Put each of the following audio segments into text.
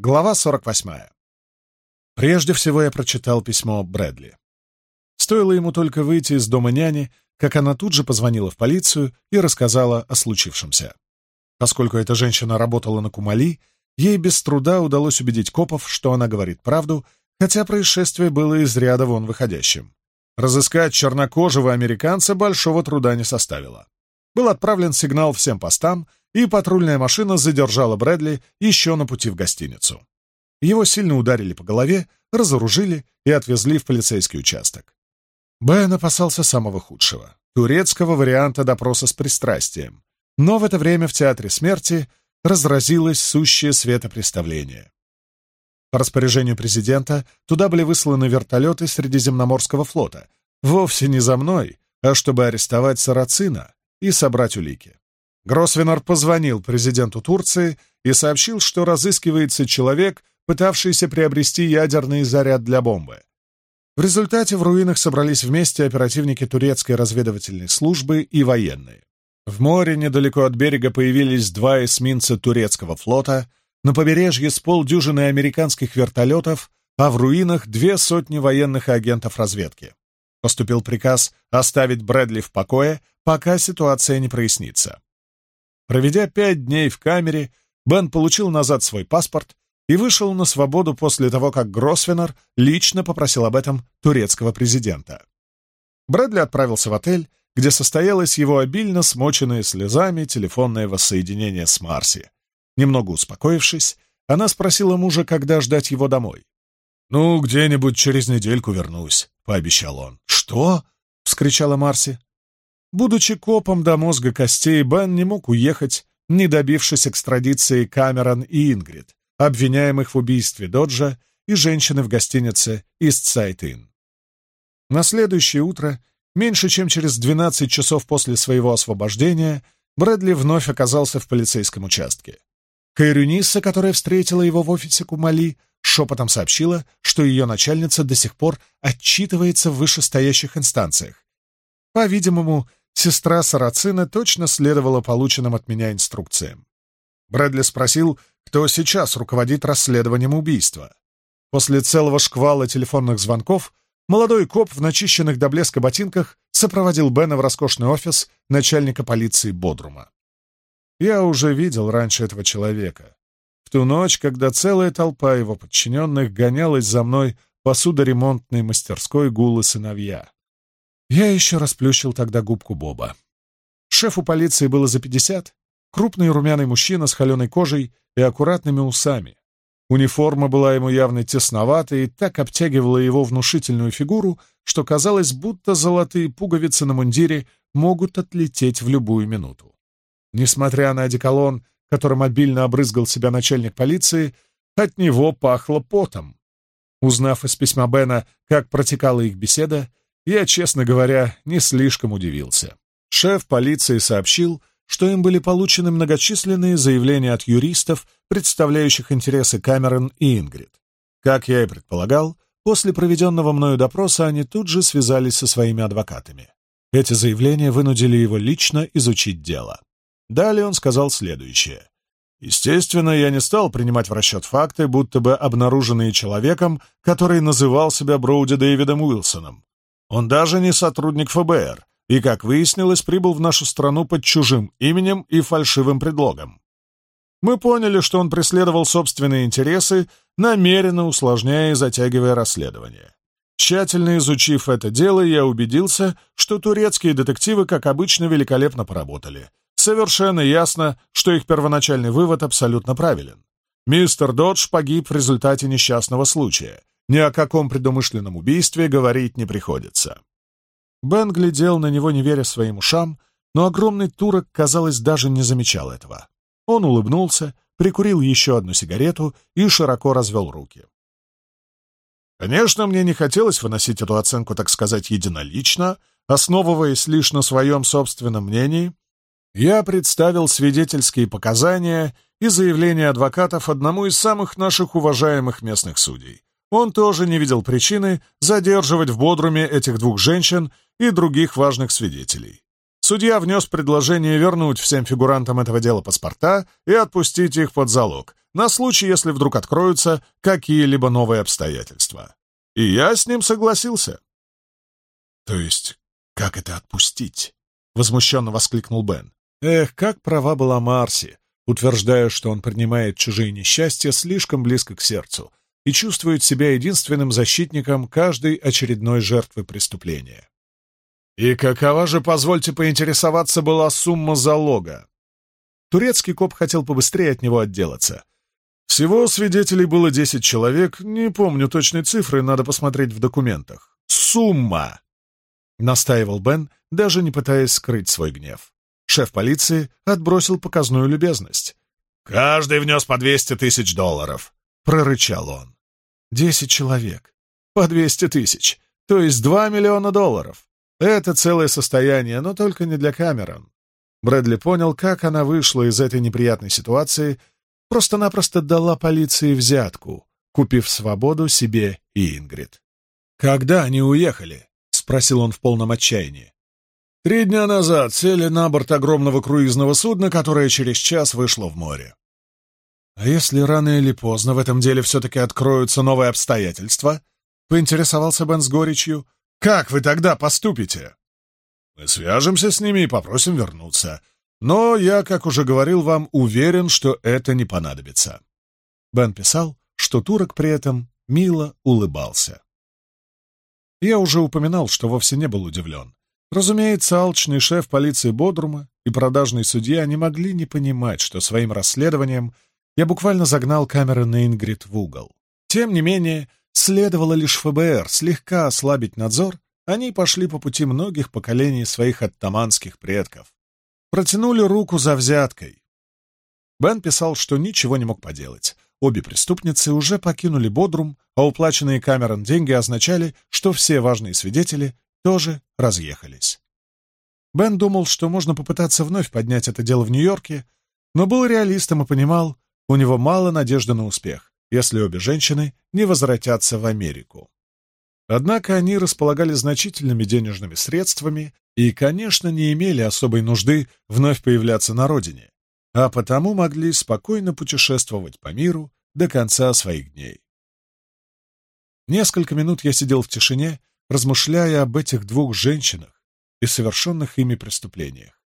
Глава 48. Прежде всего я прочитал письмо Брэдли. Стоило ему только выйти из дома няни, как она тут же позвонила в полицию и рассказала о случившемся. Поскольку эта женщина работала на Кумали, ей без труда удалось убедить копов, что она говорит правду, хотя происшествие было из ряда вон выходящим. Разыскать чернокожего американца большого труда не составило. Был отправлен сигнал всем постам, и патрульная машина задержала Брэдли еще на пути в гостиницу. Его сильно ударили по голове, разоружили и отвезли в полицейский участок. Бен опасался самого худшего — турецкого варианта допроса с пристрастием. Но в это время в Театре смерти разразилось сущее светопреставление. По распоряжению президента туда были высланы вертолеты Средиземноморского флота, вовсе не за мной, а чтобы арестовать Сарацина и собрать улики. Гроссвенор позвонил президенту Турции и сообщил, что разыскивается человек, пытавшийся приобрести ядерный заряд для бомбы. В результате в руинах собрались вместе оперативники турецкой разведывательной службы и военные. В море недалеко от берега появились два эсминца турецкого флота, на побережье с полдюжины американских вертолетов, а в руинах две сотни военных агентов разведки. Поступил приказ оставить Брэдли в покое, пока ситуация не прояснится. Проведя пять дней в камере, Бен получил назад свой паспорт и вышел на свободу после того, как Гросвеннер лично попросил об этом турецкого президента. Брэдли отправился в отель, где состоялось его обильно смоченное слезами телефонное воссоединение с Марси. Немного успокоившись, она спросила мужа, когда ждать его домой. «Ну, где-нибудь через недельку вернусь», — пообещал он. «Что?» — вскричала Марси. Будучи копом до мозга костей, Бен не мог уехать, не добившись экстрадиции Камерон и Ингрид, обвиняемых в убийстве Доджа и женщины в гостинице Истсайт-Инн. На следующее утро, меньше чем через 12 часов после своего освобождения, Брэдли вновь оказался в полицейском участке. Кайрюниса, которая встретила его в офисе Кумали, шепотом сообщила, что ее начальница до сих пор отчитывается в вышестоящих инстанциях. По-видимому, сестра Сарацина точно следовала полученным от меня инструкциям. Брэдли спросил, кто сейчас руководит расследованием убийства. После целого шквала телефонных звонков молодой коп в начищенных до блеска ботинках сопроводил Бена в роскошный офис начальника полиции Бодрума. Я уже видел раньше этого человека. В ту ночь, когда целая толпа его подчиненных гонялась за мной по судоремонтной мастерской гулы сыновья. Я еще расплющил тогда губку Боба. Шефу полиции было за пятьдесят, крупный румяный мужчина с холеной кожей и аккуратными усами. Униформа была ему явно тесновата и так обтягивала его внушительную фигуру, что казалось, будто золотые пуговицы на мундире могут отлететь в любую минуту. Несмотря на одеколон, которым обильно обрызгал себя начальник полиции, от него пахло потом. Узнав из письма Бена, как протекала их беседа, я, честно говоря, не слишком удивился. Шеф полиции сообщил, что им были получены многочисленные заявления от юристов, представляющих интересы Камерон и Ингрид. Как я и предполагал, после проведенного мною допроса они тут же связались со своими адвокатами. Эти заявления вынудили его лично изучить дело. Далее он сказал следующее. Естественно, я не стал принимать в расчет факты, будто бы обнаруженные человеком, который называл себя Броуди Дэвидом Уилсоном. Он даже не сотрудник ФБР и, как выяснилось, прибыл в нашу страну под чужим именем и фальшивым предлогом. Мы поняли, что он преследовал собственные интересы, намеренно усложняя и затягивая расследование. Тщательно изучив это дело, я убедился, что турецкие детективы, как обычно, великолепно поработали. Совершенно ясно, что их первоначальный вывод абсолютно правилен. Мистер Додж погиб в результате несчастного случая, ни о каком предумышленном убийстве говорить не приходится. Бен глядел на него, не веря своим ушам, но огромный турок, казалось, даже не замечал этого. Он улыбнулся, прикурил еще одну сигарету и широко развел руки. Конечно, мне не хотелось выносить эту оценку, так сказать, единолично, основываясь лишь на своем собственном мнении. Я представил свидетельские показания и заявления адвокатов одному из самых наших уважаемых местных судей, он тоже не видел причины задерживать в Бодруме этих двух женщин и других важных свидетелей. Судья внес предложение вернуть всем фигурантам этого дела паспорта и отпустить их под залог, на случай, если вдруг откроются какие-либо новые обстоятельства. И я с ним согласился. «То есть, как это отпустить?» — возмущенно воскликнул Бен. «Эх, как права была Марси, утверждая, что он принимает чужие несчастья слишком близко к сердцу, и чувствует себя единственным защитником каждой очередной жертвы преступления. И какова же, позвольте поинтересоваться, была сумма залога? Турецкий коп хотел побыстрее от него отделаться. Всего свидетелей было 10 человек, не помню точной цифры, надо посмотреть в документах. Сумма! Настаивал Бен, даже не пытаясь скрыть свой гнев. Шеф полиции отбросил показную любезность. «Каждый внес по 200 тысяч долларов», — прорычал он. Десять человек. По двести тысяч. То есть два миллиона долларов. Это целое состояние, но только не для Камерон. Брэдли понял, как она вышла из этой неприятной ситуации, просто-напросто дала полиции взятку, купив свободу себе и Ингрид. «Когда они уехали?» — спросил он в полном отчаянии. «Три дня назад сели на борт огромного круизного судна, которое через час вышло в море. А если рано или поздно в этом деле все-таки откроются новые обстоятельства? Поинтересовался Бен с горечью. Как вы тогда поступите? Мы свяжемся с ними и попросим вернуться. Но я, как уже говорил вам, уверен, что это не понадобится. Бен писал, что турок при этом мило улыбался. Я уже упоминал, что вовсе не был удивлен. Разумеется, алчный шеф полиции Бодрума и продажный судья не могли не понимать, что своим расследованием — я буквально загнал камеры на Ингрид в угол. Тем не менее, следовало лишь ФБР слегка ослабить надзор, они пошли по пути многих поколений своих оттаманских предков. Протянули руку за взяткой. Бен писал, что ничего не мог поделать. Обе преступницы уже покинули Бодрум, а уплаченные Камерон деньги означали, что все важные свидетели тоже разъехались. Бен думал, что можно попытаться вновь поднять это дело в Нью-Йорке, но был реалистом и понимал, у него мало надежды на успех, если обе женщины не возвратятся в Америку. Однако они располагали значительными денежными средствами и, конечно, не имели особой нужды вновь появляться на родине, а потому могли спокойно путешествовать по миру до конца своих дней. Несколько минут я сидел в тишине, размышляя об этих двух женщинах и совершенных ими преступлениях.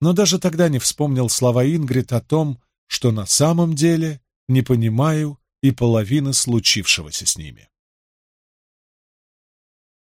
Но даже тогда не вспомнил слова Ингрид о том, что на самом деле не понимаю и половины случившегося с ними.